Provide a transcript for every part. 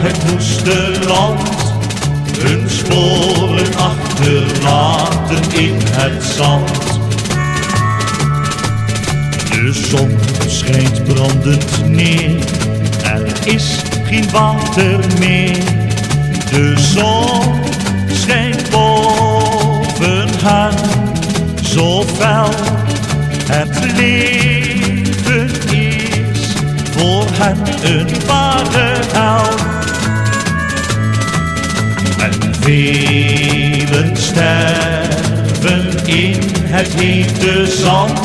het woeste land, hun sporen achterlaten in het zand. De zon schijnt brandend neer, er is geen water meer. De zon schijnt boven hen, zo fel het leven is voor hen een ware hel. Velen sterven in het hete zand,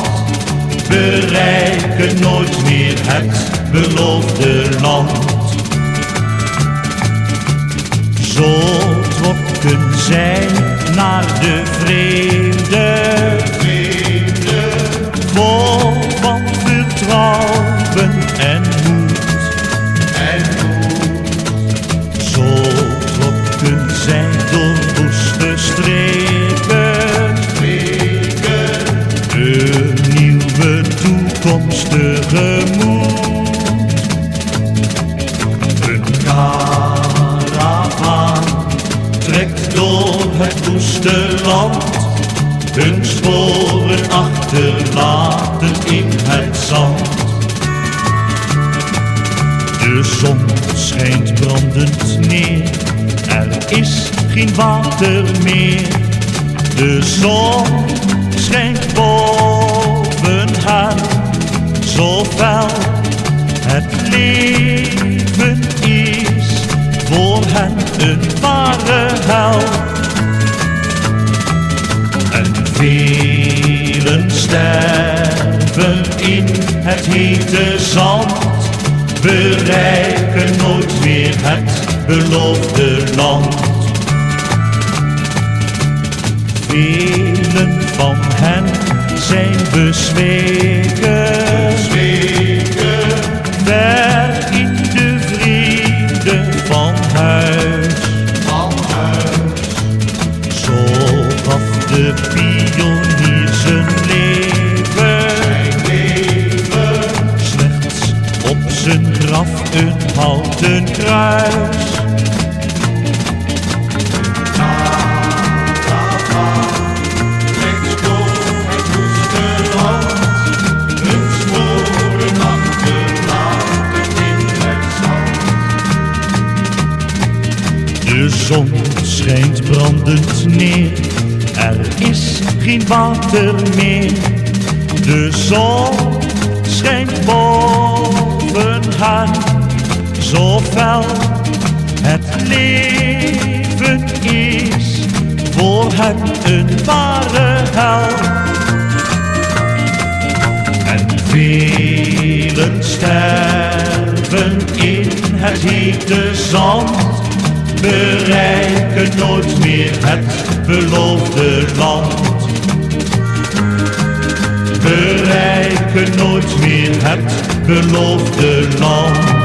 bereiken nooit meer het beloofde land. Zo trokken zij woeste streken, een nieuwe toekomst tegemoet. Een karavaan trekt door het woeste land, hun sporen achterlaten in het zand. De zon schijnt brandend neer, er is geen water meer. De zon schijnt boven hen, zo fel het leven is voor hen een ware hel. En velen sterven in het hete zand, bereiken nooit meer het beloofde land. Velen van hen zijn bezweken, ver in de vrede van huis. Zo gaf de pionier graf een houten kruis. De zon schijnt brandend neer, er is geen water meer. De zon schijnt zo fel het leven is voor hen een ware hel. En velen sterven in het hete zand, bereiken nooit meer het beloofde land. Bereiken nooit meer het beloofde land.